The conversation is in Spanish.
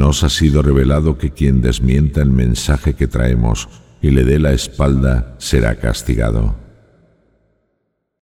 Nos ha sido revelado que quien desmienta el mensaje que traemos y le dé la espalda será castigado.